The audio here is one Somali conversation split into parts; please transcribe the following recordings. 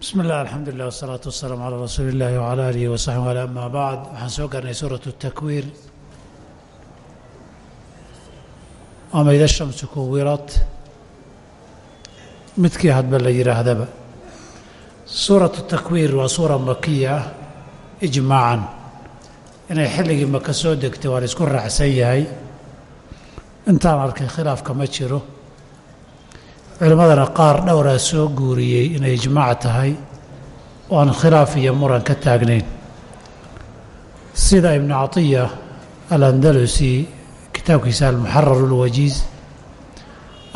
bismi illah alxamdu lilah wasalaatu wasalaamu calaa rasuuli illahi wcala aalihi wasaxbi wala amaa bacd waxaan soo garnay suuratu takwiir. Ama ida shamsu kuwirad midkii hadba la yidhaahdaba suuratu takwiir waa suura makiya ah ijmaacan. Inay xilligii maka soo degtay waa la isku raacsan yahay. Intaan arkay khilaafka ma jiro culimmadana qaar dhowraa soo guuriyey inay ijmaac tahay oo aan khilaaf iyo muran ka taagnayn sida ibnu catiya alandalusi kitaabkiisa almuxarar ulwajiiz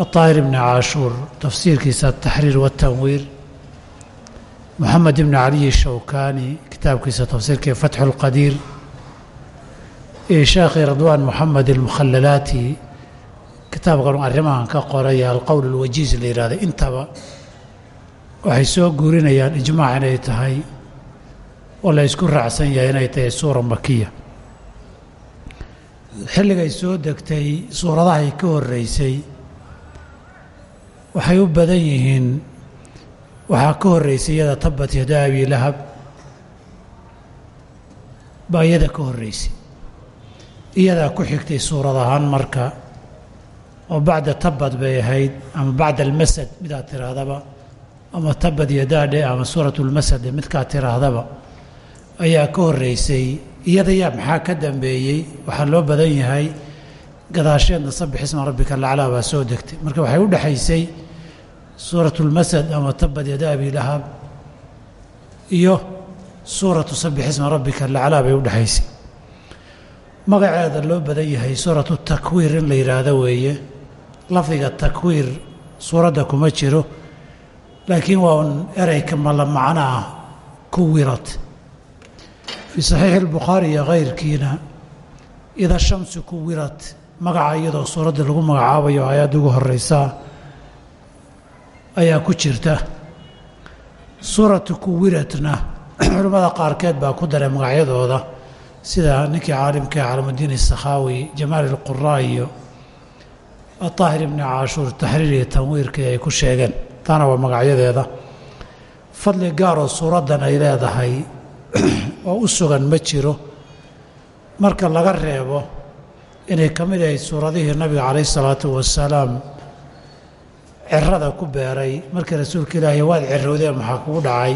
aطaahir ibni caashuur tafsiirkiisa altaxriir waاtanwiir moxamed ibni caliy shawkani kitaabkiisa tafsiirkii fatxu اlqadiir iyo sheekhi radwaan moxamed almukhalalaati kitaabkan arrimahan ka qoraya alqowl alwajiiz la yidhahda intaba waxay soo guurinayaan ijmaac inay tahay oo la ysku raacsan yahay inay tahay suura makiya xilligay soo degtay suuradahay ka horreysay waxay u badan yihiin waxaa ka horreysay iyada tabat yadaa abi lahab baa iyada ka horreysay. Iyadaa ku xigtay suurad ahaan marka oo bacda tabad bay ahayd ama bacda almasad midaad tiraahdaba ama tabad yadaadhe ama suurat lmasade midkaad tiraahdaba ayaa ka horreysay. Iyadayaa maxaa ka dambeeyey? Waxaa loo badan yahay gadaasheedna sabix isma rabbika laclaa baa soo degtay. Marka waxay u dhexaysay suurat lmasad ama tabad yada abi lahab iyo suuratu sabix isma rabbika laclaa bay u dhexaysay magaceeda loo badan yahay suuratu takwiir in la yidhaahdo weeye lafdiga takwiir suuradda kuma jiro laakiin waa un ereyka mala macno ah kuwirad. Fii saxiixi albukhaari iyo kayrkiina ida shamsu kuwirad magaca iyadoo suuradda lagu magacaabayo aayadda ugu horeysaa ayaa ku jirta. Suuratu kuwiradna culimmada qaarkeed baa ku daray magacyadooda sida ninkii caalimka calamudiin isakhaawi jamaal ilquraa iyo aطaahir ibni caashuur taxriir iyo tanwiirkii ay ku sheegeen. Taana waa magacyadeeda. Fadli gaaroo suuraddan ay leedahay oo u sugan ma jiro. Marka laga reebo inay ka mid ahayd suuradihii nabiga calayh isalaatu wasalaam cirada ku beeray. Markii rasuulka ilaahay waad cirowdeen maxaa kugu dhacay?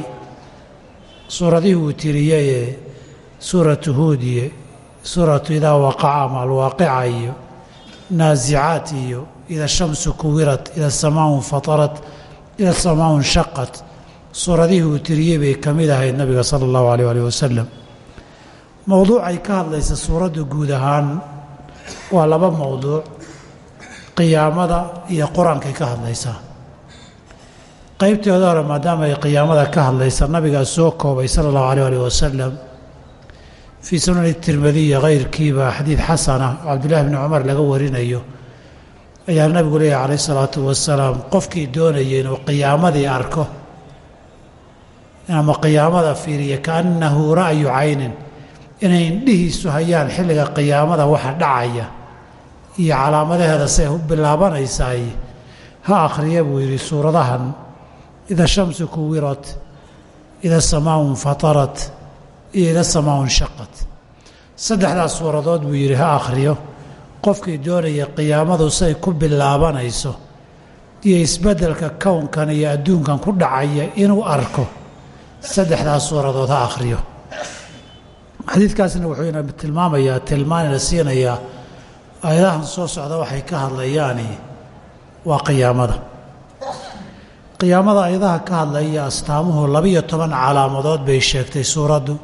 Suuradihii uu tiriyeyee suuratu huud iyo suuratu idaa waqaca ama alwaaqica iyo naasicaat iyo ida shamsu kuwirad ida samaaun fatarat ida samaaun shaqat suuradihii uu tiriyey bay ka mid ahayd nabiga sala allahu alayh alih wasalam mowduucay ka hadlaysa suuraddu guud ahaan waa laba mowduuc qiyaamada iyo qur'aankay ka hadlaysaa qaybteeda hore maadaama ay qiyaamada ka hadlaysa nabigaa soo koobay sala allahu alayh alih wasalam fii sunani tirmidiya kayrkiiba xadiid xasana oo cabdullahi bni cumar laga warinayo ayaa nabigu leeyahy calayh isalaatu wasalaam qofkii doonaya inuu qiyaamadii arko ama qiyaamada fiiriya kaannahu ra'yu caynin inay indhihiisu hayaan xilliga qiyaamada waxa dhacaya iyo calaamadaheeda u bilaabanaysaay ha akhriya buu yidhi suuradahan ida shamsu kuwirad ida samaaun fatarat iyo ida shaqat saddexdaas suuradood buu yidhi ha akhriyo qofkii doonaya qiyaamadu say ku bilaabanayso iyo isbeddelka kownkan iyo adduunkan ku dhacaya inuu arko saddexdaas suuradood ha akhriyo xadiidkaasna wuxuu tilmaamayaa tilmaanina siinayaa aayadahan soo socda waxay ka hadlayaani waa qiyaamada qiyaamada aayadaha ka hadlaya astaamuhu labiyo toban calaamadood bay sheegtay suuraddu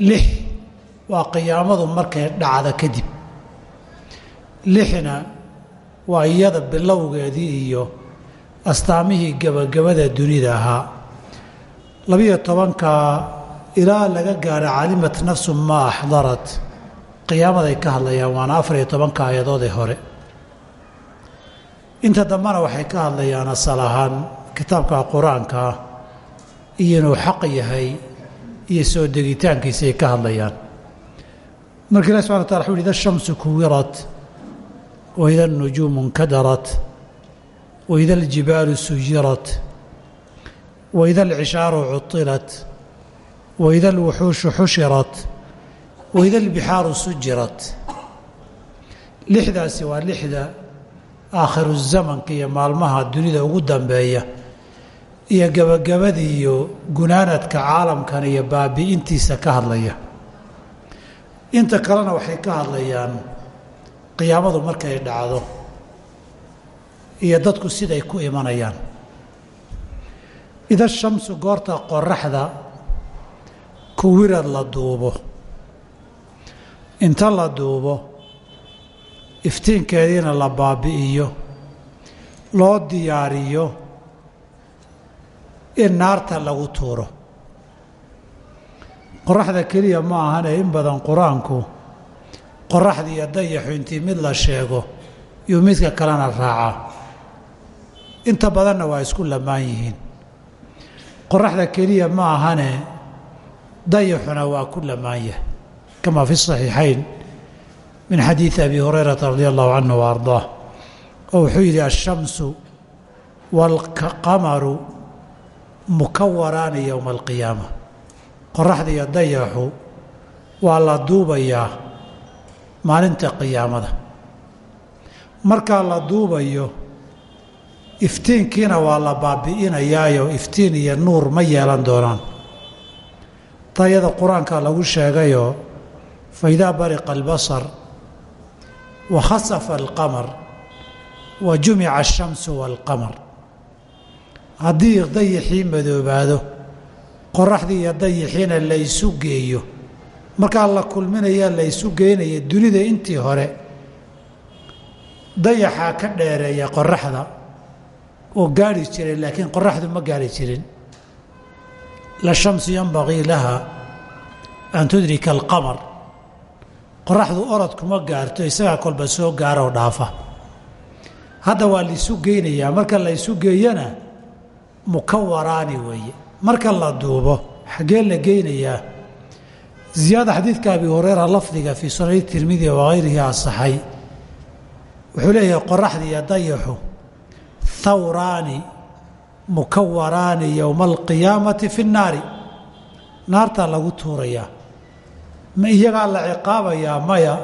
lix waa qiyaamadu markay dhacda kadib. lixna waa iyada bilowgeedii iyo astaamihii gebagabada dunida ahaa. labiyo tobankaa ilaa laga gaaro calimat nafsu maa axdarat qiyaamaday ka hadlayaan waana afar iyo tobanka aayadoodee hore. inta dambena waxay ka hadlayaan asal ahaan kitaabka qur'aankaa iyo inuu xaq yahay iyo soo degitaankiisay ka hadlayaan. Marka ilahi subxana wataala wuxu uhi ida shamsu kuwirat waida anujuumu nkadarat waida aljibaalu suyirat waida alcishaaru cuطilat waida alwuxuushu xushirat waida albixaaru sujirat. Lixdaasi waa lixda aakhiru zamanka iyo maalmaha dunida ugu dambeeya iyo gebagabadii iyo gunaanadka caalamkan iyo baabi'intiisa ka hadlaya. Inta kalena waxay ka hadlayaan qiyaamadu markay dhacdo iyo dadku siday ku imanayaan. Ida shamsu goorta qoraxda kuwirad la duubo. Inta la duubo iftiinkeediina la baabi'iyo loo diyaariyo in naarta lagu tuuro. Qoraxda keliya ma ahane in badan qur'aanku qoraxda dayaxu intii mid la sheego iyo midka kalena raacaa inta badanna waa isku lamaan yihiin. Qoraxda keliya ma ahane dayaxuna waa ku lamaan yahay kama fi saxiixayn. Min xadiidi abi hurayrata radi allahu canhu wa ardaah oo wuxuu yidhi ashamsu waalqamaru mukawaraani yowma alqiyaama qoraxda iyo dayaxu waa la duubayaa maalinta qiyaamada. Markaa la duubayo iftiinkiina waa la baabi'inayaayo iftiin iyo nuur ma yeelan doonaan. Tayada qur'aanka lagu sheegayoo fa idaa bariqa albasar wa khasafa alqamar wa jumica ashamsu waalqamar haddii dayixii madoobaado qoraxdii iyo dayixiina la ysu geeyo markaa la kulminayaa la ysu geynaya dunida intii hore dayaxaa ka dheereeya qoraxda oo gaari jiray laakiin qoraxdu ma gaari jirin. La shamsu yanbagii laha an tudrika alqamar. Qoraxdu orod kuma gaarto isagaa kolba soo gaaroo dhaafa. Hadda waa laisu geynayaa marka la geeyana mukawaraani weeye. Marka la duubo xaggee la geynayaa ziyaada xadiidka abi hureyra lafdiga fii sunani tirmidi wakayrihi asaxay wuxuu leeyahay qoraxda iyo dayaxu thawraani mukawaraani yowma alqiyaamati fi nnaari. Naartaa lagu tuurayaa ma iyagaa la ciqaabayaa maya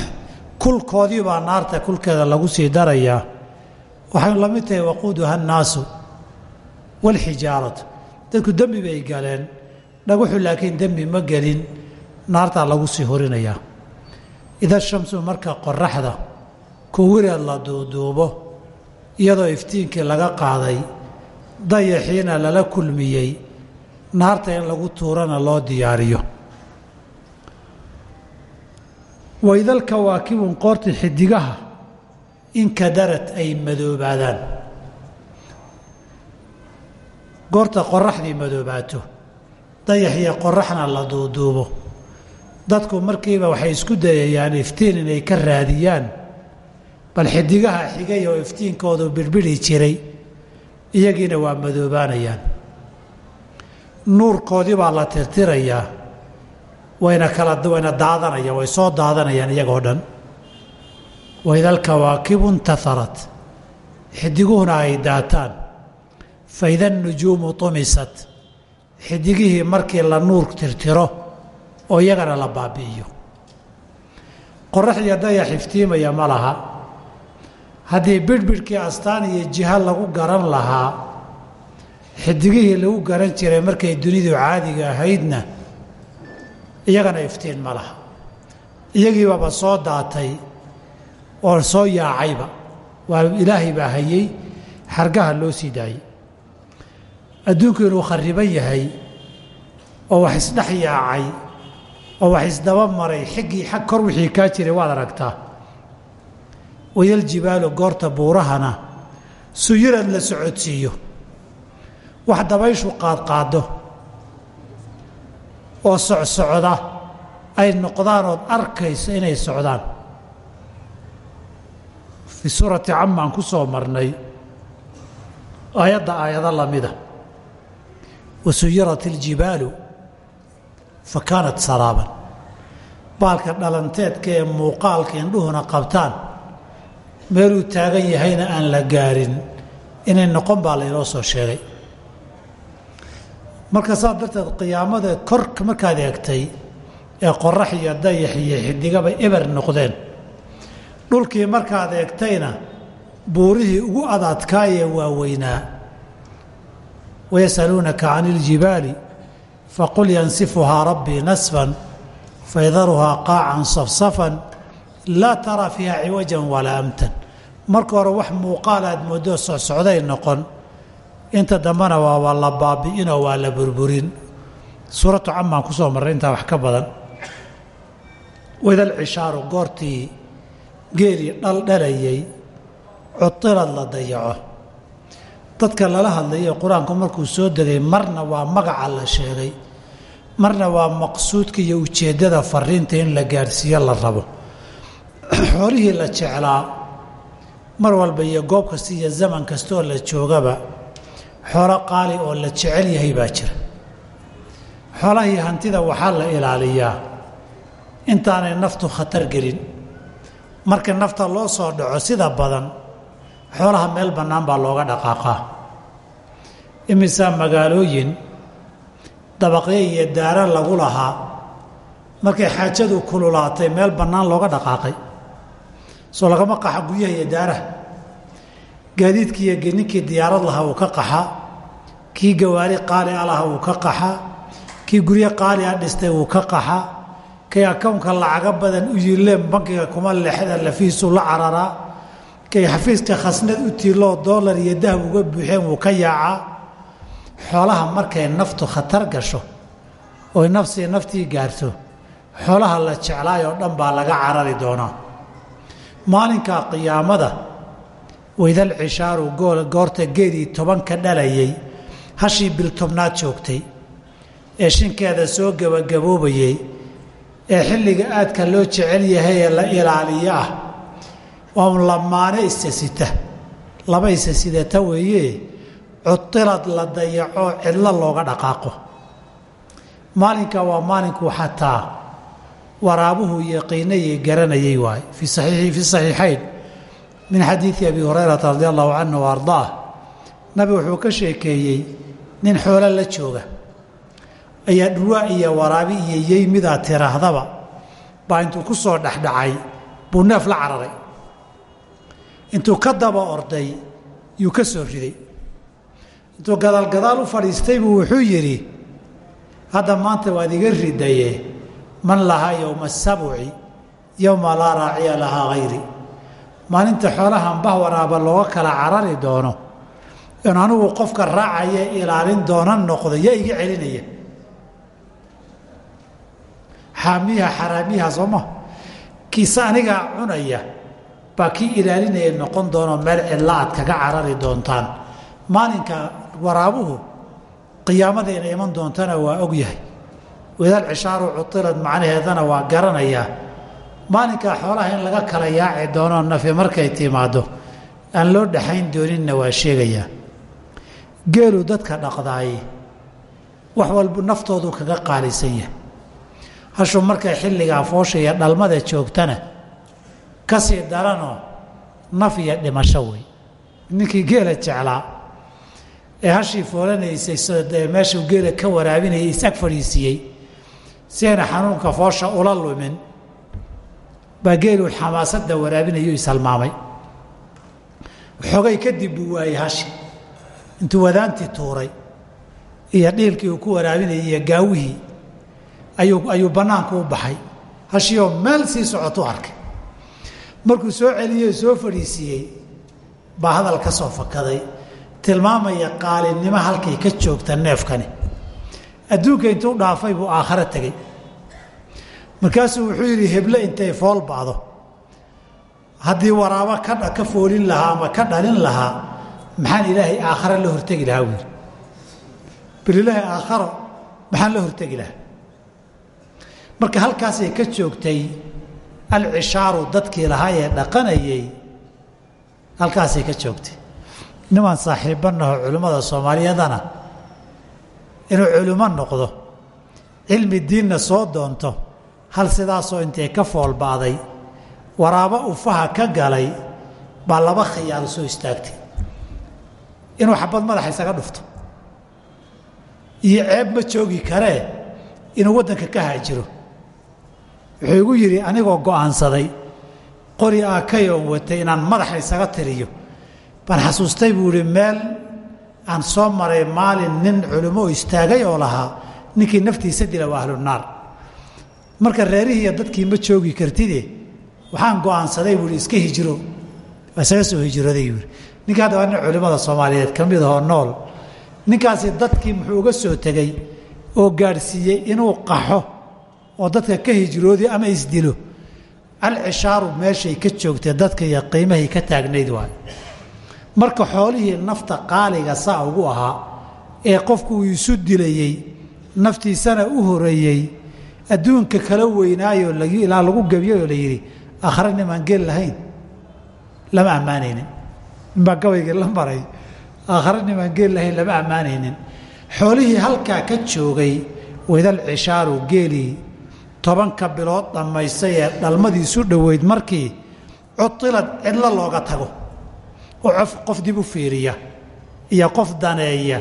kulkoodii baa naarta kulkeeda lagu sii darayaa. Waxay la mid tahay waquuduha annaasu waalxijaaratu dadku dembi bay galeen. Dhaguxu laakiin dembi ma gelin. Naartaa lagu sii horinayaa. Ida shamsu marka qoraxda kuwireed la duuduubo iyadoo iftiinkii laga qaaday dayaxiina lala kulmiyey naarta in lagu tuurana loo diyaariyo. Waydalkawaakibun qoortii xidigaha inkadarad ay madoobaadaan goorta qoraxdii madoobaato dayax iyo qoraxna la duuduubo. Dadku markiiba waxay isku dayayaan iftiin inay ka raadiyaan bal xidigaha xigay oo iftiinkoodu birbidhi jiray iyagiina waa madoobaanayaan. Nuurkoodii baa la tirtirayaa wayna kala wayna daadanayaan way soo daadanayaan iyagoo dhan. Waidalkawaakibu intaharat xidiguhuna ay daataan faida nujuumu tumisat xidigihii markii la nuur tirtiro oo iyagana la baabi'iyo qoraxdiiyo dayax iftiimaya ma laha haddii bidhbidhkii astaan iyo jiha lagu garan lahaa xidigihii lagu garan jiray markay dunidu caadiga ahaydna iyagana iftiin ma laha iyagiibaba soo daatay oo soo yaacayba waa ilaahay baa hayey xargaha loo sii daayey adduunku inuu khariban yahay oo wax isdhex yaacay oo wax isdaba maray xiggii xag kor wixii kaa jiray waad aragtaa. Wayaljibaalu goorta buurahana suyirad la socodsiiyo. Wax dabayshu qaadqaado oo socsocda ay noqdaan ood arkayso inay socdaan. Fii suurati camaan ku soo marnay aayadda aayado lamida wasuyirat iljibaalu fa kaanat saraaban baalka dhalanteedka ee muuqaalka indhuhuna qabtaan meeluu taagan yahayna aan la gaarin inay noqon baa laynoo soo sheegay marka saa darteed qiyaamada korka markaad eegtay ee qorax iyo dayax iyo xidigaba eber noqdeen dhulkii markaad eegtayna buurihii ugu adadkaayee waaweynaa wayasaluunaka can iljibaali faqul yansifuhaa rabbii nasfan faydaruhaa qaacan safsafan laa taraa fiiha ciwajan walaa amtan marka hore wax muuqaal aad mooddo socsocday noqon inta dambena waaba la baabi'inoo waa la burburin suuratu camaan ku soo marray intaa wax ka badan wadal cishaaru goortii geelii dhaldhalayay cutilad la dayaco dadka lala hadlayo qur'aanku markuu soo degay marna waa magaca la sheegay. Marna waa maqsuudka iyo ujeeddada fariinta in la gaadhsiiyo la rabo. Xoolihii la jeclaa mar walba iyo goob kasta iyo zaman kastaoo la joogaba xoolo qaali oo la jecel yahay baa jira. Xoolahii hantida waxaa la ilaaliyaa. Intaanay naftu khatar gelin. Marka nafta loo soo dhaco sida badan xoolaha meel bannaan baa looga dhaqaaqaa imisaa magaalooyin dabaqyo iyo daara lagu lahaa markay xaajadu kululaatay meel bannaan looga dhaqaaqay. Soo lagama qaxa guryaha iyo daaraha. Gaadiidkii iyo ninkii diyaarad lahaa uu ka qaxaa kii gawaari qaali a lahaa uu ka qaxaa kii guryo qaali a dhistay uu ka qaxaa kay akownka lacaga badan u yiileen bankiga kuma leexda lafihiisuu la cararaa kay xafiiska khasnad u tiiloo doolar iyo dahab uga buuxeen wuu ka yaacaa xoolaha markay naftu khatar gasho oy nafsii naftii gaarto xoolaha la jeclaay oo dhan baa laga carari doonaa. Maalinkaa qiyaamada waydal cishaaru goorta geedii tobanka dhalayay hashii biltobnaad joogtay ee shinkeeda soo gebagaboobayey ee xilliga aadka loo jecel yahay ee la ilaaliyo ah waa lamaane isasita laba isasidata weeye cutilad la dayaco cidlo looga dhaqaaqo. Maalinka waa maalinkuu xataa waraabuhu yaqiinayay garanayay waay. Fi saxiixayn min xadiidi abi hurayrata radi allahu canhu ardaah nabi wuxuu ka sheekeeyey nin xoolo la jooga. Ayaa dhurwaa iyo waraabi iyo yey midaa tiraahdaba baa intuu ku soo dhexdhacay buu neef la cararay. Intuu ka daba orday yuu ka soo riday intuu gadaalgadaal u fadhiistay buu wuxuu yidhi hadda maanta waad iga ridaye man lahaa yowma asabuci yowma laa raaciya lahaa hayri maalinta xoolahan bah waraaba looga kala carari doono in anigu qofka raacaya ilaalin doona noqdo yaa iga celinaya. Xaamiyaha xaraamiyaha sooma kiise anigaa cunaya baa kii ilaalinaya noqon doonoo meel cidla kaga carari doontaan. Maalinka waraabuhu qiyaamada inay iman doontana waa ogyahay wadaal cishaaru cutilad macnaheedana waa garanayaa maalinkaa xoolaha in laga kala yaaci doonoo nafi markay timaaddo aan loo dhaxayn dooninna waa sheegayaa geelu dadka dhaqdaaye wax walba naftoodu kaga qaalisan yahay. Hashu markay xilligaa foosha iyo dhalmada joogtana ka sii daranoo naf iyo dhimasho wey ninkii geela jeclaa ee hashii foolanaysay meeshuu geela ka waraabinayay isag fadhiisiiyey si ayna xanuunka foosha ula lumin baa geeluu xamaasadda waraabinayu isalmaamay. Xogay kadib buu waayey hashi intuu wadaantii tuuray iyo dhiilkii uu ku waraabinayay iyo gaawihii ayuu bannaanku u baxay. Hashiioo meel sii socotu arkay. Markuu soo celiyey soo fadhiisiiyey baa hadal ka soo fakaday tilmaamaya qaalinimo halkay ka joogta neefkani. Adduunka intuu dhaafay buu aakhare tegey markaasuu wuxuu yidhi heble intay fool ba'do haddii waraabo ka foolin lahaa ama ka dhalin lahaa maxaan ilaahay aakhare la hortegi lahaa buu yidhi. Bal ilaahay aakharo maxaan la hortegi lahaa? Marka halkaasay ka joogtay alcishaaru dadkii lahaa ee dhaqanayay halkaasay ka joogtay nimaan saaxiibbanaho culimmada soomaaliyadana inuu culimo noqdo cilmi diinna soo doonto hal sidaasoo intay ka foolba'day waraabo ufaha ka galay baa laba khiyaal soo istaagtay. Inuu xabad madaxa isaga dhufto. Iyo ceeb ma joogi karee inuu waddanka ka haajiro. Wuxuu igu yidhi anigoo go'aansaday qori aakay oon watay inaan madaxa isaga tiriyo baan xasuustay buu idhi meel aan soo maray maalin nin culimo istaagay oo lahaa ninkii naftiisa dila waa ahlunaar marka reerihii iyo dadkii ma joogi kartide waxaan go'aansaday buu ihi iska hijiro. Isaga soo hijrooday buui ninka hadda waa nin culimmada soomaaliyeed ka mid ahoo nool. Ninkaasi dadkii muxuu uga soo tegey oo gaadhsiiyey inuu qaxo oo dadka ka hijroodi ama isdilo alcishaaru meeshay ka joogtee dadka iyo qiimahay ka taagnayd waay marka xoolihii nafta qaaliga saa ugu ahaa ee qofku isu dilayey naftiisana u horeeyey adduunka kala weynaayoo ilaa lagu gebiyey oo la yidhi aakhare nimaan geel lahayn lama ammaanaynin. Ninbaa gabaygii la maray aakhare nimaan geel lahayn lama ammaanaynin. Xoolihii halkaa ka joogay waydal cishaaru geelii tobanka bilood dhammaystay ee dhalmadiisu dhoweyd markii cutilad cidlo looga tago oo qof dib u fiiriya iyo qof daneeya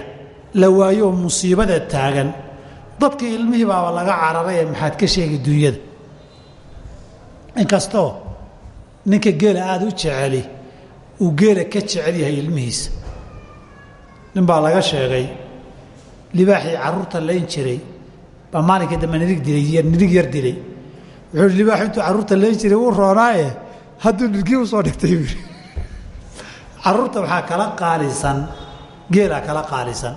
la waayo oo musiibada taagan. Dadkii ilmihii baaba laga cararay ee maxaad ka sheegi duunyada inkastoo ninka geela aada u jeceli uu geela ka jecel yahay ilmihiisa. Nin baa laga sheegay libaaxii carruurta layn jiray baa maalinkii dambe nirig dilay nirig yar dilay. Wuxuu hi libaaxu intuu carruurta layn jiray wuu roonaaye hadduu nirgii u soo dhigtay buui carruurta waxaa kala qaalisan geelaa kala qaalisan.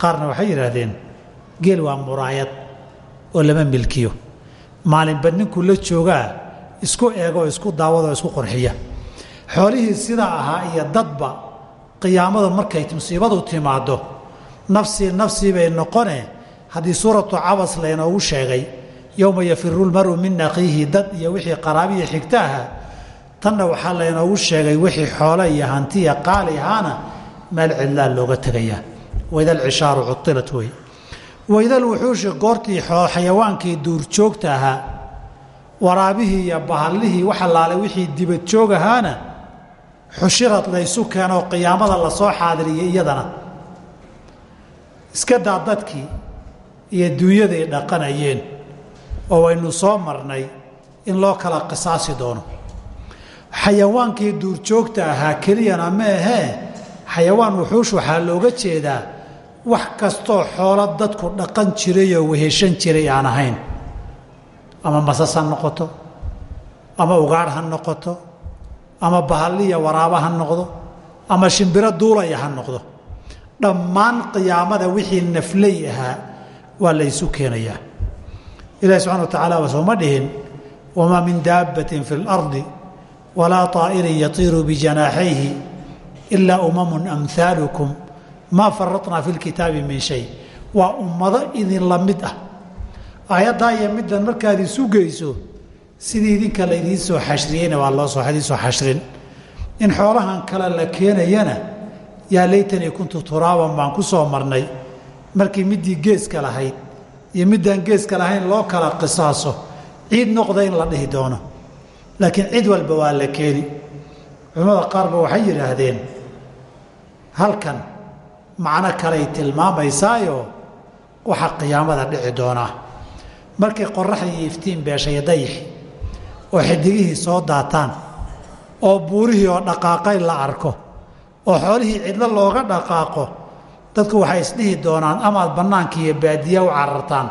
Qaarna waxay yidhaahdeen geel waa muraayad oo lama milkiyo. Maalinba ninkuu la joogaa isku eego isku daawado isku qurxiya. Xoolihii sidaa ahaa iyo dadba qiyaamadu markay musiibadu timaaddo nafsii nafsii bay noqone. Haddii suuratu cabas laynoogu sheegay yowma yafiru lmaru min akhiihi dad iyo wixii qaraabiya xigta ahaa tanna waxaa laynoogu sheegay wixii xoole iyo hantiya qaali ahaana meel cidlaa looga tegayaa. Waydal cishaaru cuilat wey waydal wuxuushi goortii xayawaankii duurjoogta ahaa. Waraabihii iyo bahallihii wax allaale wixii dibad joog ahaana xushirad laysu keenoo qiyaamada la soo xaadiriyay iyadana. Iska daa dadkii iyo dunyaday dhaqanayeen oo waynu soo marnay in loo kala qisaasi doono xayawaankii duurjoogta ahaa keliyana ma ahee xayawaan wuxuush waxaa looga jeedaa wax kastoo xoolo dadku dhaqan jirayoo weheshan jiray aan ahayn. Ama masas ha noqoto ama ugaadh ha noqoto ama bahalliya waraaba ha noqdo ama shimbiro duulaya ha noqdo. Dhammaan qiyaamada wixii naflay ahaa waa la ysu keenayaa. Ilahi subxana wa tacaala wa sooma dhihin wamaa min daabbatin fi اlardi walaa طaa'irin yatiiru bijanaaxayhi ilaa umamun amhaalukum maa faratnaa fi lkitaabi min shay. Waa ummado idinla mid ah. Aayaddaa iyo middan markaad isu geyso sidii idinka laydiin soo xashriyeyna waa loo soo soo xashrin. In xoolahan kale la keenayana yaa laytanii kuntu turaaban baan ku soo marnay. Markii middii geeska lahayd iyo middaan geeska lahayn loo kala qisaaso ciid noqda in la dhihi doono laakiin cid walba waa la keeni. Culimmada qaarba waxay yidhaahdeen halkan macno kaley tilmaamaysaayo waxaa qiyaamada dhici doonaa markay qoraxda iyo iftiin beeshayo dayixi oo xidigihii soo daataan oo buurihii oo dhaqaaqay la arko oo xoolihii cidlo looga dhaqaaqo dadku waxay isdhihi doonaan amaad bannaanka iyo baadiya u carartaan?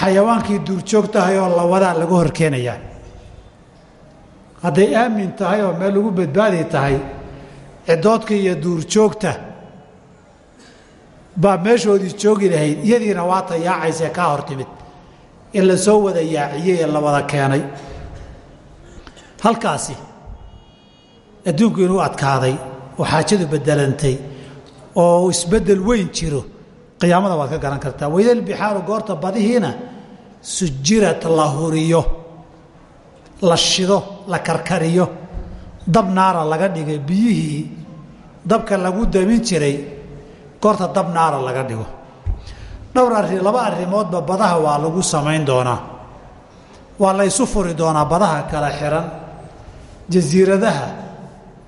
Xayawaankii duurjoog tahay oo la wadaa lagu horkeenayaa hadday aamin tahay oo meel lagu badbaadi tahay cidoodka iyo duurjoogta baa meeshoodii joogi lahayd iyadiina waata yaacaysee kaa hor timid. In la soo wada yaaciyey ee la wada keenay. Halkaasi adduunku inuu adkaaday oo xaajadu bedelantay oo isbeddel weyn jiro qiyaamada waad ka garan kartaa. Waydal bixaaru goorta badihiina sujirad la huriyo la shido la karkariyo. Dab naara laga dhigay biyihii. Dabka lagu damin jiray goorta dab naara laga dhigo. Dhowr arri laba arrimoodba badaha waa lagu samayn doonaa. Waa la ysu furi doonaa badaha kala xihan jasiiradaha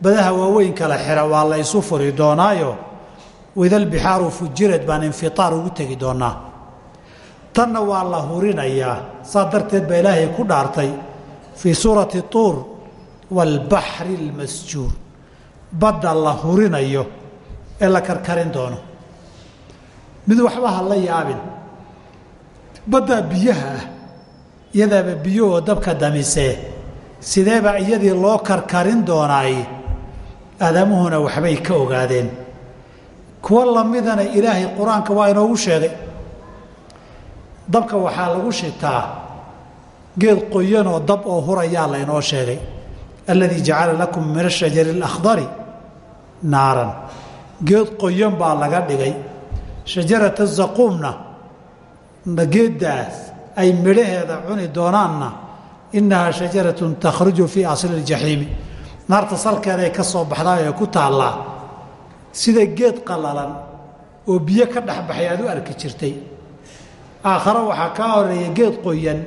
badaha waaweyn kala xihan waa la ysu furi doonaayo. Waidalbixaaru fujirad baan infiaar ugu tegi doonaa. Tanna waa la hurinayaa. Saa darteed baa ilaahay ku dhaartay fii suurati tuur waalbaxri almasjuur badda la hurinayo ee la karkarin doono mid waxba ha la yaabin baddaa biyaha ah iyadaaba biyahoo dabka damisee sideebaa iyadii loo karkarin doonaay aadamuhuna waxbay ka ogaadeen kuwo lamidana ilaahay qur'aanka waa inoogu sheegay dabka waxaa lagu shitaa geed qoyanoo dab oo hurayaa laynoo sheegay. Alladii jacala lakum min ashajari alakhdari naaran. Geed qoyan baa laga dhigay. Shajarata zaquumna geeddaas ay midhaheeda cuni doonaanna innahaa shajaratun takhruju fii asli ljaxiimi naarta salkeeday ka soo baxdaa ee ku taallaa. Sida geed qallalan oo biyo ka dhexbaxay aad u arki jirtay. Aakhare waxaa kaa horreeya geed qoyan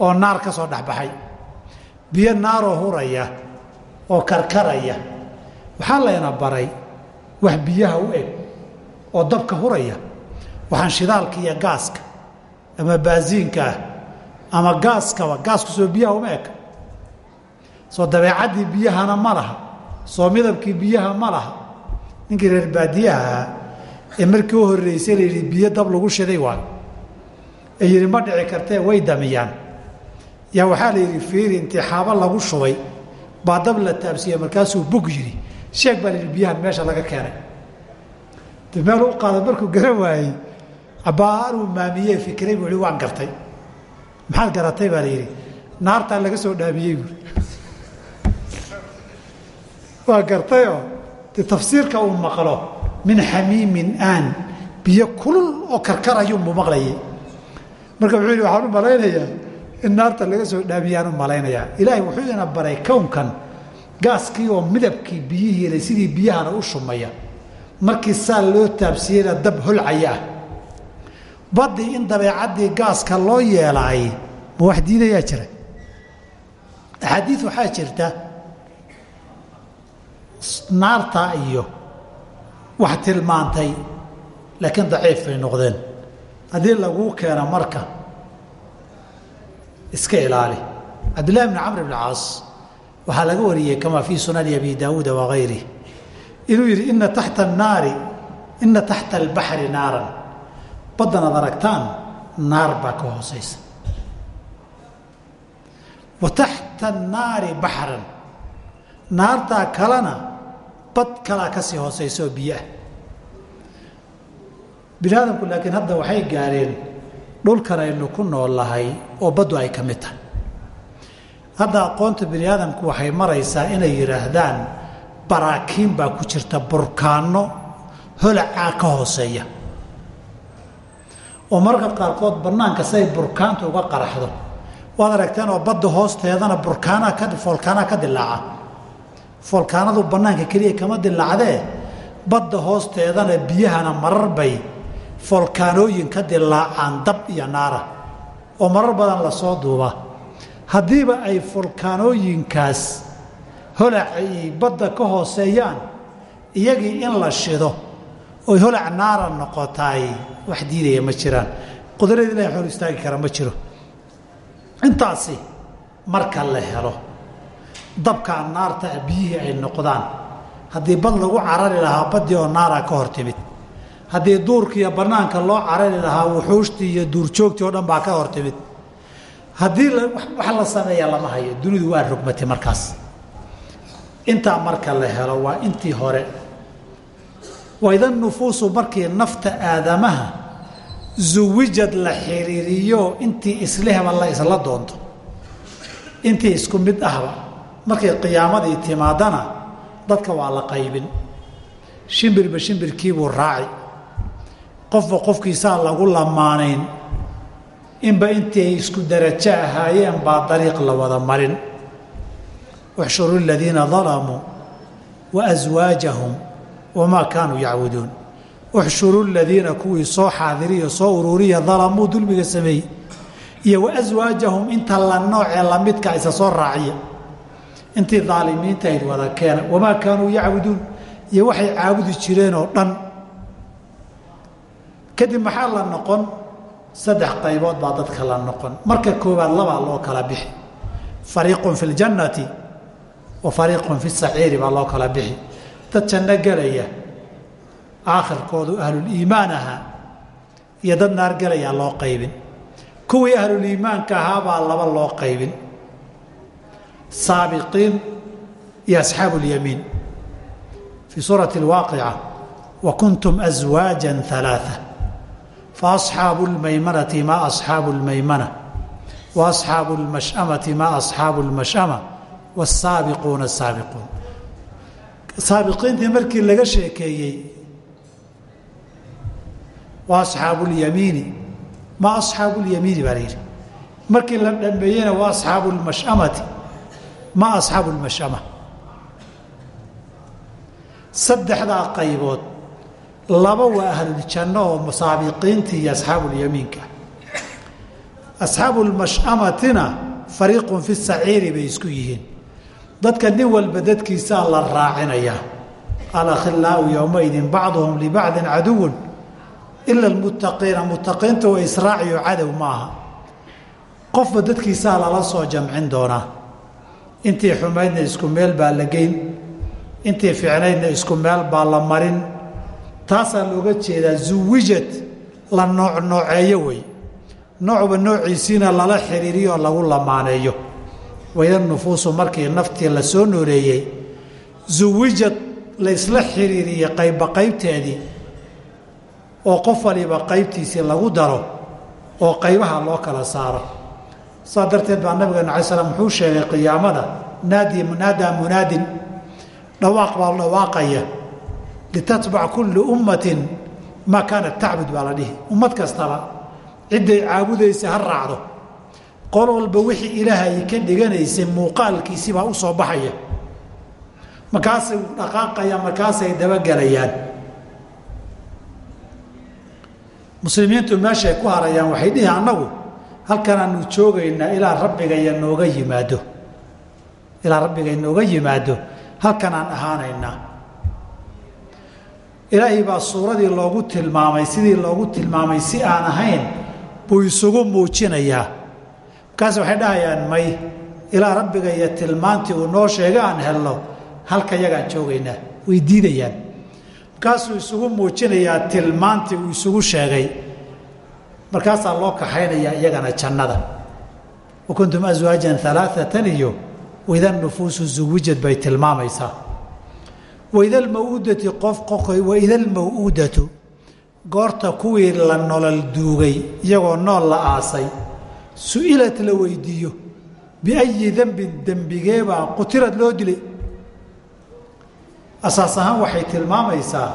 oo naar ka soo dhexbaxay. Biyo naaroo huraya oo karkaraya. Waxaa layna baray wax biyaha u eg oo dabka huraya. Waxaan shidaalka iyo gaaska ama baasiinka ah ama gaaskaba gaasku soo biyaha uma eg. Soo dabeecaddii biyahana ma laha. Soo midabkii biyaha ma laha. Ninkii reer baadiyaha ahaa ee markii u horreysay layidhi biyo dab lagu shiday waayo ee yidhi ma dhici kartee way damiyaan yaa waxaa la yidhi fiiri intixaabo lagu shubay baa dab la taabsiiye markaasuu bug yidhi. Sheeg baa la yidhi biyahan meesha laga keenay. De meel u qaada markuu garan waayey abbaaruu maamiyee fikiray buu i waan gartay. Maxaad garatay? baa la yidhi. Naartaa laga soo dhaamiyey buui waa gartayoo de tafsiirka uu maqlo min xamiimin aan biyo kulul oo karkarayuunbuu maqlayay. Marka wuxuu yidhi waxaan u malaynayaa in naarta laga soo dhaamiyaan u malaynayaa ilaahay wuxuu ina baray kownkan gaaskii oo midabkii biyihiila sidii biyahana u shumaya. Markii saa loo taabsiiyeyna dab holcaya. Ah baddii in dabeecaddii gaaska loo yeelaay ma wax diidayaa jira axaadiid waxaa jirta naartaa iyo wax tilmaantay laakiin daciif bay noqdeen. Haddii laguu keeno marka iska ilaali. Cabdillahi bni camr bn caas waxaa laga wariyey kamaa fii sunani abi daawuuda wagayrih inuu yidhi ina taxta annaari ina taxta albaxri naaran. Baddanaad aragtaan naar baa ka hoosaysa. Wa taxta annaari baxran naartaa kalena bad kalaa ka sii oo biyo ah. Bini aadamku laakiin hadda waxay gaareen dhulkan aynu ku noolahay oo baddu ay ka mid tahay. Hadda aqoonta bini aadamku waxay maraysaa inay yidhaahdaan baraakiin baa ku jirta burkaanno holacaa ka hooseeya. Oo mararka qaarkood bannaanka siay burkaanta uga qaraxdo. Waad aragteen oo badda hoosteedana burkaanaa ka foolkaanaa ka dilaaca. Foolkaanadu bannaanka keliya kama dilaacdee badda hoosteedana biyahana marar bay foolkaanooyin ka dilaacaan dab iyo naara oo marar badan la soo duuba. Haddiiba ay foolkaanooyinkaas holac ay badda ka hooseeyaan iyagii in la shido oy holac naara noqotaay wax diidaya ma jiraan. Qudrad ilahi xool istaagi kara ma jiro. Intaasi marka la helo dabkaa naarta biyihii ay noqdaan. Haddii bad lagu carari lahaa baddii oo naaraa ka hor timid haddii duurka iyo bannaanka loo carari lahaa wuxuushtii iyo duurjoogtii oo dhan baa ka hor timid. Haddii wax la sameeya lama hayo dunidu waa rogmatay markaas. Intaa marka la helo waa intii hore. Waidan nufuusu markii nafta aadamaha zuwijad la xiriiriyo intii islehba la isla doonto. Intii isku mid ahba markay qiyaamadii timaadana dadka waa la qaybin. Shimbirba shimbirkiibuu raaci qofba qofkiisaa lagu lamaanayn. Inba intii ay isku darajo ahaayeen baa dariiq la wada marin. Uxshuru aladiina dalamuu wa aswaajahum wamaa kaanuu yacbuduun. Uxshuru ladiina kuwii soo xaadiriyo soo uruuriya dalamuu dulmiga sameeyey. Iyo wa aswaajahum inta la noocee lamidka isa soo raaciya. Intii daalimiintahayd wada keena wamaa kaanuu yacbuduun. Iyo waxay caabudi jireen oo dhan kadib maxaa la noqon saddex qaybood baa dadka la noqon marka koowaad labaa loo kala bixi fariiqun fi ljannati wa fariiqun fi saciiri baa loo kala bixi dad janno gelaya aakhirkoodu ahluliimaan ahaa iyo dad naar gelayaa loo qaybin kuwii ahluliimaanka ahaa baa laba loo qaybin saabiqiin iyo asxaabu اlyamiin fii suurati اlwaaqica wa kuntum aswaaja ثalaaثa faasxaabu lmaymanati maa asxaabu lmaymana wa asxaabu lmashamati maa asxaabu lmashama wasaabiquuna asaabiquun saabiqiintii markii laga sheekeeyey wa asxaabu lyamiini maa asxaabu lyamiini baa la yidhi markii la dhammeeyeyna wa asxaabu lmashamati maa asxaabu lmashama saddexdaa qaybood laba waa ahluljanno oo saabiqiintii iyo asxaabuulyamiinka asxaabuulmash'amatina fariiqun fi saciiri bay isku yihiin. Dadka nin walba dadkiisaa la raacinayaa alakhilaau yowmaidin bacduhum libacdin caduwun. Ila almuttaqiina muttaqiinta waa israaciyo cadow maaha. Qofba dadkiisaa lala soo jamcin doonaa intii xumaydna isku meel baa la geyn. Intii ficnaydna isku meel baa la marin taasaa looga jeedaa zuwijad la noocnooceeyo wey. Noocba noociisiina lala xiriiriyo oo lagu lamaaneeyo. Wayda nufuusu markii naftii la soo nooleeyey zuwijad laysla xiriiriyey qaybba qaybteedii oo qof waliba qaybtiisii lagu daro oo qaybaha loo kala saaro. Saa darteed baa nabigeena alai slam wuxuu sheegay qiyaamada naadi naadaa munaadin dhawaaq baa dhawaaqaya litatbac kullu ummatin maa kaanat tacbud baa la dhihi ummad kastaba cidday caabudaysa ha raacdo qol walba wixii ilaahay ka dhiganaysay muuqaalkiisii baa u soo baxaya markaasay dhaqaaqayaan markaasay dabagelayaan muslimiintu meeshay ku harayaan waxay dhihi annagu halkanaanu joogaynaa ilaa rabbigaya nooga yimaado ilaa rabbigay nooga yimaado halkanaan ahaanaynaa ilaahay baa suuradii loogu tilmaamay sidii loogu tilmaamay si aan ahayn buu isugu muujinayaa. Markaas waxay dhahayaan may ilaa rabbiga iyo tilmaantii uu noo sheega aan helno halka yagaan joogaynaa way diidayaan. Markaasuu isugu muujinayaa tilmaantii uu isugu sheegay. Markaasaa loo kaxaynayaa iyagana jannada. Wa kuntum aswaajan alaaatan iyo wida nufuusu zuwijad bay tilmaamaysaa waida almaw'uudati qof waida almaw'uudatu goorta kuwii la nolol duugay iyagoo nool la aasay su'ilat la weydiiyo biayi dembin dembigeebaa qutirad loo dilay. Asaas ahaan waxay tilmaamaysaa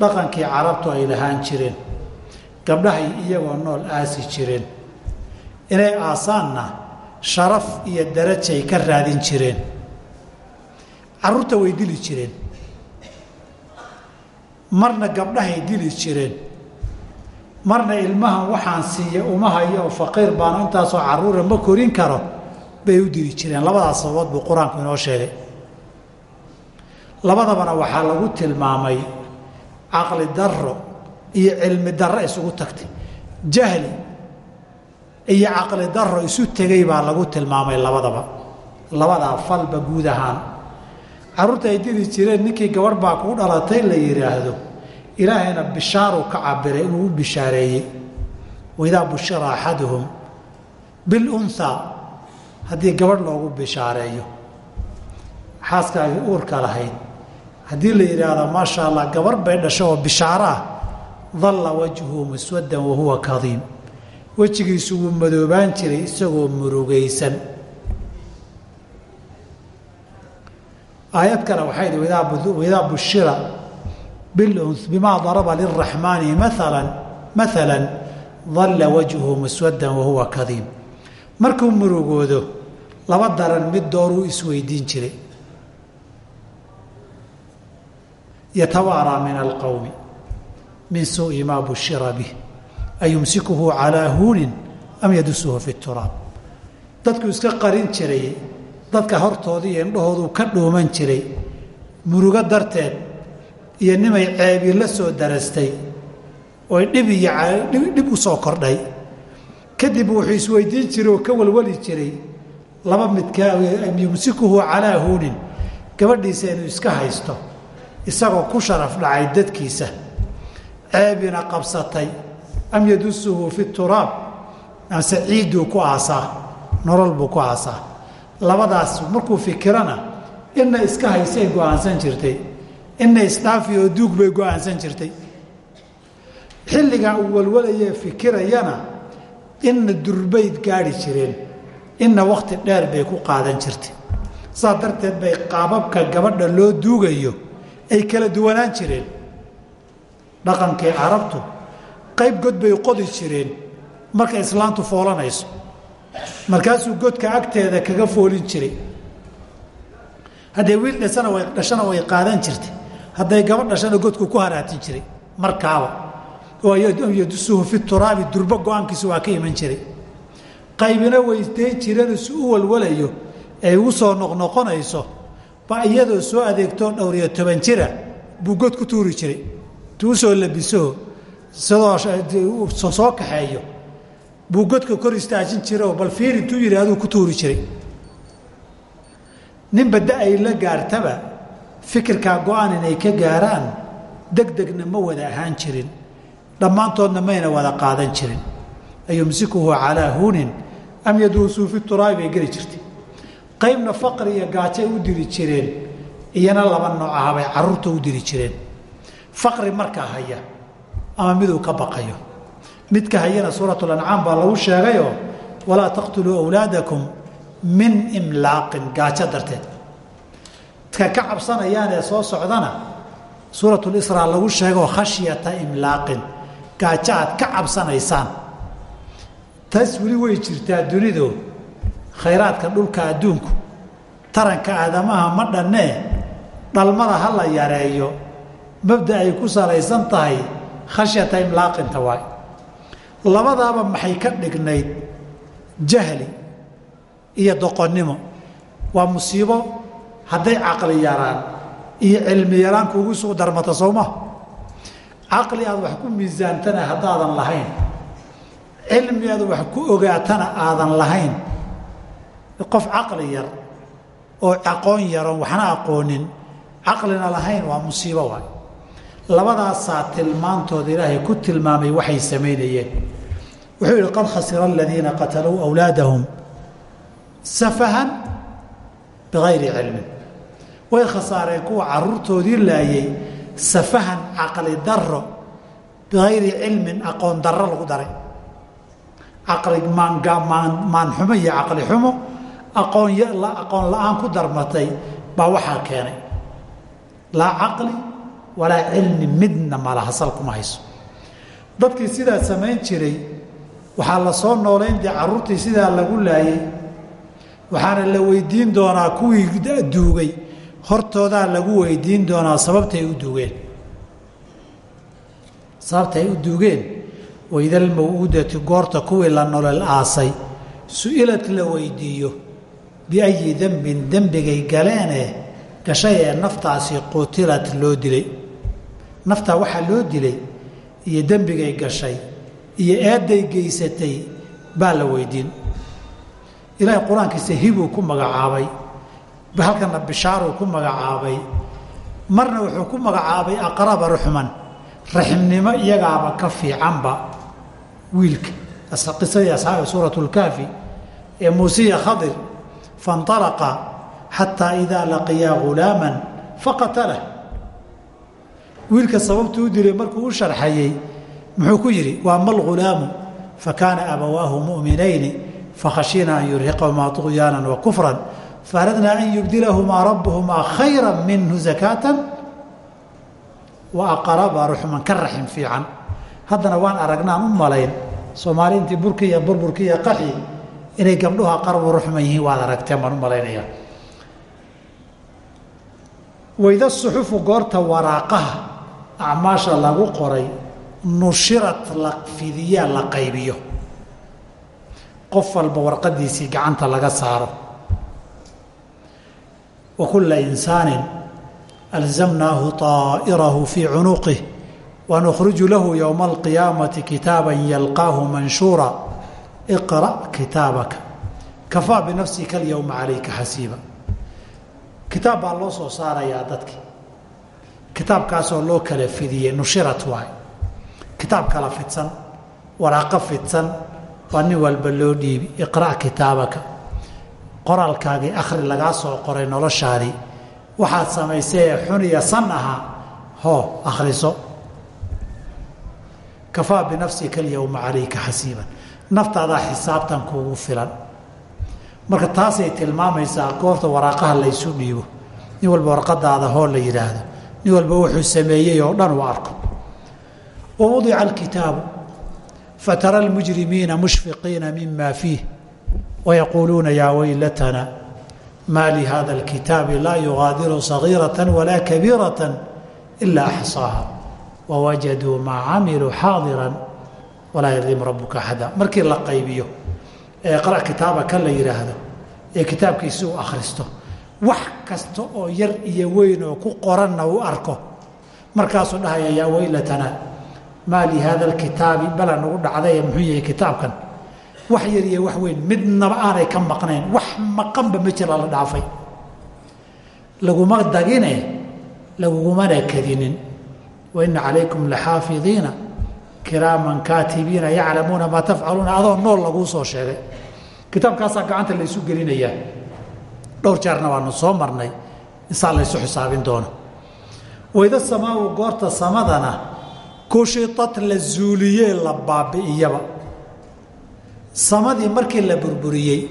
dhaqankii carabtu ay lahaan jireen gabdhahay iyagoo nool aasi jireen inay aasaanna sharaf iyo darajay ka raadin jireen. Carruurta way dili jireen marna gabdhahay dili jireen. Marna ilmahan waxaan siiya uma hayo oo faqiir baano intaasoo carruura ma korin karo bay u dili jireen. Labadaas sababood buu qur'aanku inoo sheegay. Labadabana waxaa lagu tilmaamay caqli darro iyo cilmi darro isugu tagtay. Jahli iyo caqli darro isu tegay baa lagu tilmaamay labadaba. Labadaa falba guud ahaan carruurta ay dili jireen ninkii gabadh baa kuu dhalatay la yidhaahdo ilaahayna bishaaruu ka cabiray inuu u bishaareeyey. Waidaa bushira axaduhum bilunhaa haddii gabadh loogu bishaareeyo. Xaaskaagii uurka lahayd. Haddii la yidhaahdo maasha allah gabarh bay dhasho oo bishaaro ah dalla wajhuhu muswaddan wahuwa kadiim. Wejigiisu wuu madoobaan jiray isagoo murugaysan aayad kale waxay idhi waidaa bushira bimaa daraba liraxmaani maalan maalan dalla wajhuhu muswaddan wahuwa kadiim markuu murugoodo laba daran mid dooruu isweydiin jiray. Yatawaaraa min alqowmi min suu'i maa bushira bih. Ayumsikuhu calaa huunin am yadusuhu fi turaab dadku iska qarin jiray dadka hortooda iyo indhahooduu ka dhuuman jiray. Murugo darteed iyo nimay ceebi la soo darastay oo dhib iyo dhib u kordhay. Kadib wuxuu isweydiin jiray oo ka walwali jiray laba midkaa yumsikuhu calaa huunin. Gabadhiisa inuu iska haysto isagoo ku sharaf dhacay dadkiisa. Ceebina qabsatay am yadusuhu fi turaab? Amse ciidduu ku aasaa nolol buu ku aasaa labadaas. Markuu fikirana inna iska haysay go'aansan jirtay. Inna isdhaafi oo duug bay go'aansan jirtay. Xilligaa uu walwalayee fikirayana inna durbayd gaadhi jireen. Inna wakhti dheer bay ku qaadan jirtay. Saas darteed bay qaababka gabadha loo duugayo ay kala duwanaan jireen. Dhaqankii carabtu qayb god bay qodi jireen. Marka islaantu foolanayso markaasuu godka agteeda kaga foolin jiray. Hadday wiil dhasana way dhashana way qaadan jirtay hadday gabadh dhashana godku ku haraatin jiray markaaba. Yadusuhu fi turaabi durbo go'aankiisu waa ka iman jiray. Qaybina weydayn jireen si u walwalayo ay ugu soo noqnoqonayso ba iyadoo soo adeegtoo dhowriyo toban jira buu god ku tuuri jiray. Tuu soo labiso sidoo soo kaxeeyo buu godka kor istaajin jiraoo bal fiir intuu yidhi aduu ku tuuri jiray. Ninba da ay la gaartaba fikirkaa go'aan inay ka gaaraan deg degna ma wada ahaan jirin. Dhammaantoodna mayna wada qaadan jirin. Ayumsikuhu calaa hunin am yaduusuu fi turaabi bay geli jirtay. Qaybna faqri iyo gaajay u diri jireen iyana laba nooc aha bay carruurta u diri jireen. Faqri markaa haya ama miduu ka baqayo midka hayana suuratul ancaam baa lagu sheegayoo walaa taqtuluu awlaadakum min imlaaqin gaajo darteed. Ka ka cabsanayaanee soo socdana suuratulisraa lagu sheegoo khashyata imlaaqin gaajo aad ka cabsanaysaan. Taas weli way jirtaa dunido khayraadka dhulka adduunku taranka aadamaha ma dhannee dhalmada ha la yareeyo mabda ay ku salaysan tahay khashyata imlaaqinta waay labadaaba maxay ka dhignayd jahli iyo doqonnimo? Waa musiibo hadday caqli yaraan iyo cilmi yaraan kuugu suu darmata sowma caqli aad wax ku miisaantana haddaadan lahayn. Cilmi aad wax ku ogaatana aadan lahayn. Qof caqli yar oo aqoon yaroon waxna aqoonin caqlina lahayn waa musiibo waay. Labadaasaa tilmaantooda ilaahay ku tilmaamay waxay samaynayeen wuxuu yidhi qad khasira aladiina qataluu awlaadahum safahan bigayri cilmin. Way khasaareen kuwa caruurtoodii laayay safahan caqli daro bigayri cilmin aqoon darro lagu daray. Caqli maanxumo iyo caqli xumo aqoon la'aan ku darmatay baa waxaa keenay. Laa caqli walaa cilmi midna malaha sal kuma hayso. Dadkii sidaa samayn jiray waxaa la soo noolayn dee carruurtii sidaa lagu laayay. Waxaana la weydiin doonaa kuwii duugay. Hortoodaa lagu weydiin doonaa sababtay u duugeen. Sababta ay u duugeen. Waydal mawuudati goorta kuwii la nolol aasay. Su'ilad la weydiiyo. Biayi dembin dembigay galeenee gashay ee naftaasi qutilad loo dilay. Naftaa waxaa loo dilay iyo dembigay gashay iyo eedday geysatay baa la weydiin. Ilaahay qur'aankiisa hibuu ku magacaabay halkana bishaaruu ku magacaabay marna wuxuu ku magacaabay aqraba ruxman raximnimo iyagaaba ka fiicanba wiilka. Qisadii asxaabi suurat lkaafi ee muusiya khadir faاnطalaqa xataa idaa laqiyaa ghulaaman faqatalah wiilka sababtuu u dilay markuu u sharxayey muxuu ku yidhi waa ma lghulaamu fakaana abawaahu mu'minayni fakhashiina an yurhiqahumaa طugyaana wa kufran faaradnaa an yubdilahumaa rabbuhumaa khayra minhu zakaatan wa aqraba ruxman ka raxim fiican. Haddana waan aragnaan u malayn soomaali intii burki iyo burburki iyo qaxi inay gabdhuhu aqrabu ruxman yihiin waad aragteen baan u malaynaya wayda suxufu goorta waraaqaha acmaasha lagu qoray nushirat la fidiyaa la qaybiyo. Qof walba warqadiisii gacanta laga saaro. Wa kulla insaanin alzamnaahu طaa'irahu fii cunuqih wanukhruju lahu yowma alqiyaamati kitaaban yalqaahu manshuura. Iqra' kitaabaka. Kafaa binafsika alyowma calayka xasiiba kitaab baa loo soo saarayaa dadki. Kitaabkaasoo loo kala fidiyey nushirat waay kitaab kala fidsan waraaqo fidsan waa nin walba loo dhiibi. Iqra' kitaabaka. Qoraalkaagii akhri lagaa soo qoray noloshaadii. Waxaad samaysay ee xun iyo san ahaa hoo akhriso. Kafaa binafsika alyowma calayka xasiiban. Naftaadaa xisaabtan kuugu filan. Marka taasay tilmaamaysaa goorta waraaqaha laysu dhiibo. Nin walba warqadaada hoo la yidhaahdo. Nin walba wuxuu sameeyey oo dhan uu arko wawadica alkitaabu fatara almujrimiina mushfiqiina mima fiih wayaquuluuna yaa weylatana maa lihada alkitaabi laa yugaadiru sagiirata walaa kabiirata ila axsaaha wawajaduu maa camiluu xaadiran walaa yadlimu rabuka axada markii la qaybiyo ee qara kitaabaka la yidhaahdo ee kitaabkiisi uu akhristo wax kasta oo yar iyo weyn oo ku qoranna uu arko markaasuu dhahaya yaa weylatana maa li haada alkitaabi bala nagu dhacdaye muxuu yahay kitaabkan. Wax yar iyo wax weyn midnaba aanay ka maqnayn. Wax maqanba ma jira la dhaafay. Laguma dagine lagugumana kadinin. Wa ina calaykum laxaafidiina kiraaman kaatibiina yaclamuuna maa tafcaluuna. Adoo nool laguu soo sheegay. Kitaabkaasaa gacanta laysu gelinayaa. Dhowr jeerna waanu soo marnay. Insaa laysu xisaabin doono. Wayda samaau goorta samadana kushitat la zuuliyee la baabi'iyaba samadii markii la burburiyey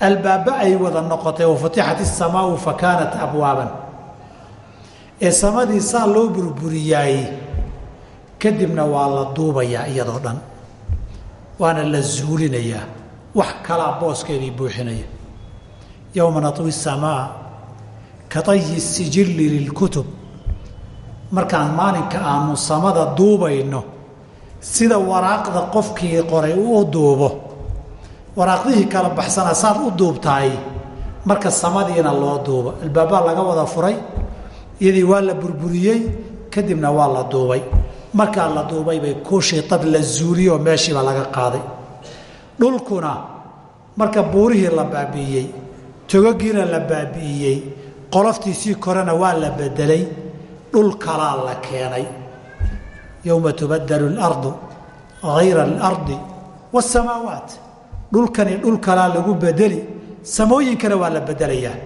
albaaba ay wada noqotay wafatixat isamaau fa abwaaban. Ee samadii saa loo burburiyaayey kadibna waa la duubayaa iyadoo dhan waana la zuulinayaa. Wax kalaa booskeedii buuxinaya. Yowma natwi samaa ka tayi sijilli lilkutub markaan maalinka aanu samada duubayno sida waraaqda qofkii qoray uu duubo waraaqdihii kala baxsanaa saad u duubtahay marka samadiina loo duubo. Albaabaa laga wada furay iyadii waa la burburiyey kadibna waa la duubay. Markaa la duubay bay kushitad la zuuliyoo meeshiiba laga qaaday. Dhulkuna marka buurihii la baabi'iyey togogiina la baabi'iyey qoloftiisii korena waa la bedelay dhul kalaa la keenay yowma tubadalu اlardu hayra اlardi wاsamaawaat dhulkani dhul kalaa lagu bedeli samooyinkana waa la bedelayaa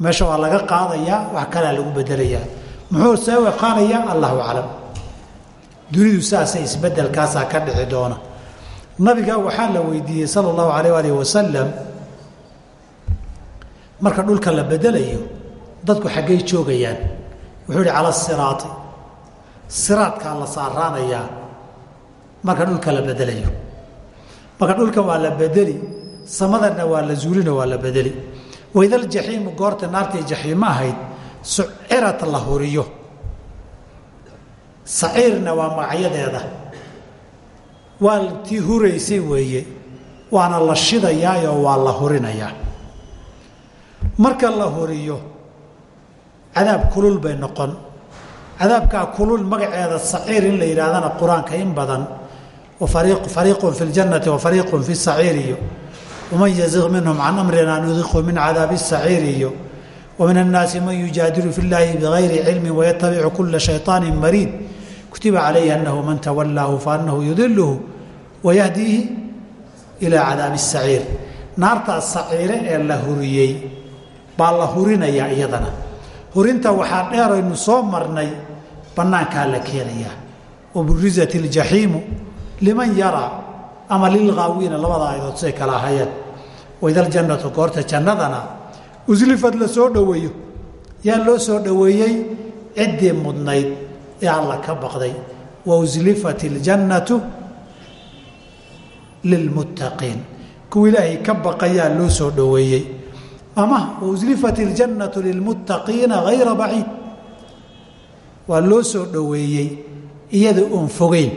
meesha waa laga qaadayaa wax kalaa lagu bedelayaa muxuu see ekaanayaa allahu aclam dunidu saasay isbedelkaasaa ka dhici doona nabiga waxaa la weydiiyey sala allahu alayh alih wasalam marka dhulka la bedelayo dadku xaggay joogayaan wuxuu yihi cala siraati. Siraadkaa la saaraanayaa marka dhulka la bedelayo. Marka dhulkan waa la bedeli samadanna waa la zuulino waa la bedeli. Waydaljaxiimu goorta naartii jaxiimo ahayd sucirat la huriyo. Saciirna waa magacyadeeda waa tii huraysay weeye waana la shidayaayoo waa la hurinayaa. Marka la huriyo cadaab kulul bay noqon. Cadaabkaa kulul magaceeda saciir in la yidhaahdana qur'aanka in badan fariiqun fi ljannati wafariiqun fi saciir iyo. Waman yaziq minhum can amrina nudiqu min cadaabi saciir iyo. Wamin annaasi man yujaadilu fi llaahi bigayri cilmin wayatabicu kula shayطaani mariid. Kutiba calayhi anahu man tawallaahu faanahu yudiluhu wayahdiihi ilaa cadaabi saciir naartaas saciire ee la huriyey baa la hurinayaa iyadana hurinta waxaa dheeraynu soo marnay bannaankaa la keenayaa waburisat iljaxiimu liman yaraa ama lilqaawiina labada aayadood say kala ahayeen waidaljannatu goorta jannadana uslifad la soo dhoweeyo. Yaa loo soo dhoweeyey ciddii mudnayd ee alla ka baqday. Wa uslifat iljannatu lilmuttaqiin kuwa ilaahay ka baqayaa loo soo dhoweeyey ama wa uslifat iljannatu lilmuttaqiina hayra baciid waa loo soo dhoweeyey iyada oon fogeyn.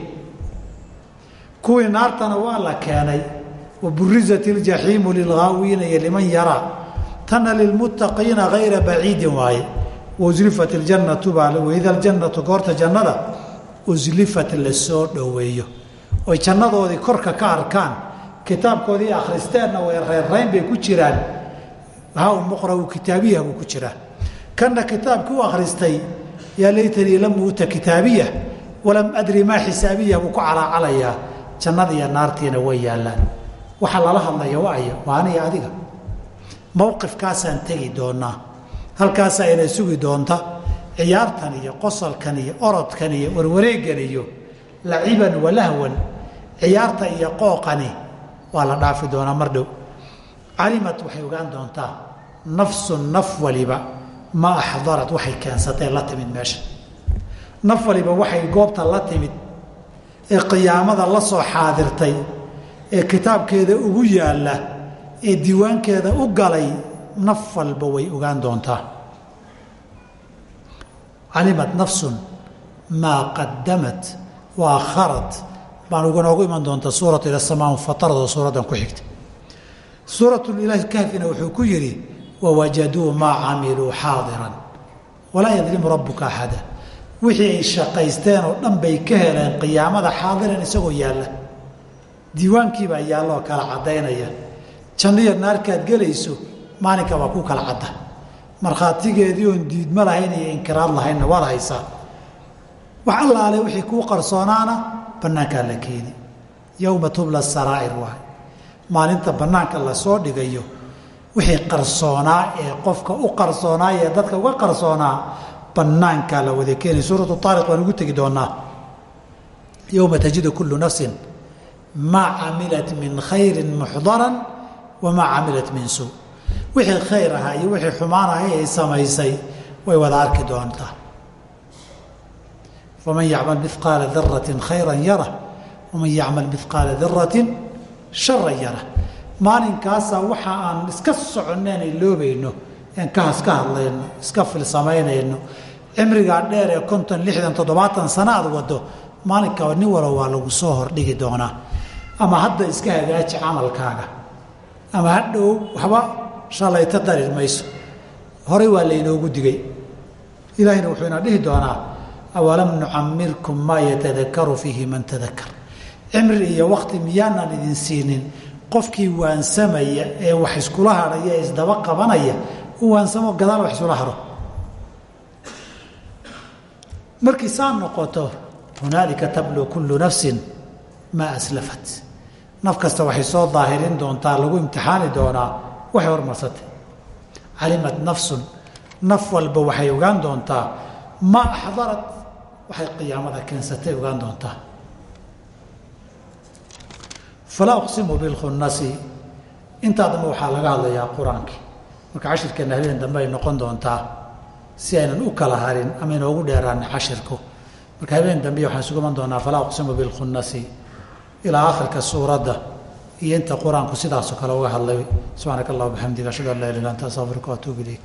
Kuwii naartana waa la keenay wa iljaxiimu lilghaawiina iyo liman yaraa. Tana lilmuttaqiina hayra baciidin waaye. Waslifat iljannatu baa waida aljannatu goorta jannada uslifat la soo dhoweeyo. Oy jannadoodii korka ka arkaan kitaabkoodii akhristeenna way reerrayn bay ku jiraan haa muqra'u kitaabiya buu ku jiraa. Kanna kitaabkii u akhristay yaa laytanii lam uuta kitaabiya walam adri maa xisaabiya buu ku calaacalayaa jannadiiyo naartiina way yaallaan. Waxa lala hadlaya waayo waa aniga adiga. Mowqifkaasaan tegi doonaa. Halkaasaa ina sugi doonta ciyaartan iyo qosolkan iyo orodkan iyo warwareeggan iyo laciban walahwan ciyaarta iyo qooqani waa la dhaafi doonaa mar dhow calimad waxay ogaan doontaa nafsun naf waliba ma axdarat waxay keensatee la timid meesha. Naf waliba waxay goobta la timid ee qiyaamada la soo xaadirtay ee kitaabkeeda ugu yaalla ee diiwaankeeda u galay naf walba way ogaan doontaa. Calimad nafsun maa qadamat wa akharat baan uga noogu iman doonta suuratu ila samaa fatarada suuraddan ku xigta suuratulilaahi kahfina wuxuu ku yidhi wawajaduu maa camiluu xaadiran walaa yadlimu rabbuka axada. Wixii ay shaqaysteen oo dhan bay ka heleen qiyaamada xaadiran isagoo yaalla. Diiwaankiibaa yaalloo kala caddaynaya. Janniya naarkaad gelayso maalinka waa ku kala cadda. Markhaatigeedii oon diidma lahayn iyo inkiraad lahaynna waad haysaa. Wax allaale wixii kuu qarsoonaana bannaankaa la keeni. Yowma tubla saraa'ir waay maalinta bannaanka la soo dhigayo wixii qarsoonaa ee qofka u qarsoonaa ee dadka uga qarsoonaa bannaankaa la wada keenay. Suuratu taariq waan ugu tegi doonaa yowma tajidu kullu nafsin maa camilat min khayrin muxdaran wamaa camilat min suu. Wixii khayr ahaa iyo wixii xumaan ahay ay samaysay way wada arki doontaa. Faman yacmal miqaala daratin khayran yara waman yacmal miqaala daratin sharan yara. Maalinkaasaa waxa aan iska soconeen ay loobayno en kahas ka hadlayno iska filsamaynayno cimrigaa dheer ee konton lixdan toddobaatan sana aad wado maalinkaa nin walo waa lagu soo hordhigi doonaa. Ama hadda iska hagaaji camalkaaga. Ama hadhow waxba shalayta darir mayso. Horey waa laynoogu digay. Ilaahina wuxuu ina dhihi doonaa awalam nucamirkum maa yatadakaru fiihi man tadakar cimri iyo wakti miyaanan idin siinin. Qofkii waansamaya ee wax iskula hadhaya ee isdaba qabanaya u waansamo gadaal wax isula haro markii saa noqoto hunaalika tabluu kullu nafsin maa aslafat. Naf kasta waxay soo daahirin doontaa lagu imtixaani doonaa waxay hormarsatay. Calimad nafsun naf walba waxay ogaan doontaa. Maa axdarat waxay qiyaamada keensatay ogaan doontaa falaa uqsimu bilkhunasi intaa dambe waxaa laga hadlayaa qur'aankii marka cashirkeenna habeen dambe ay noqon doontaa si aynan u kala harin ama inoogu dheeraanin cashirku marka habeen dambe waxaan isugu iman doonaa falaa uqsimu bilkhunasi ilaa akhirka suuradda iyo inta qur'aanku sidaasoo kale uga hadlay subxaanaka allah bxamdiga ashhadu an laa ilah illa anta astaqfiruka waatuubu ilayk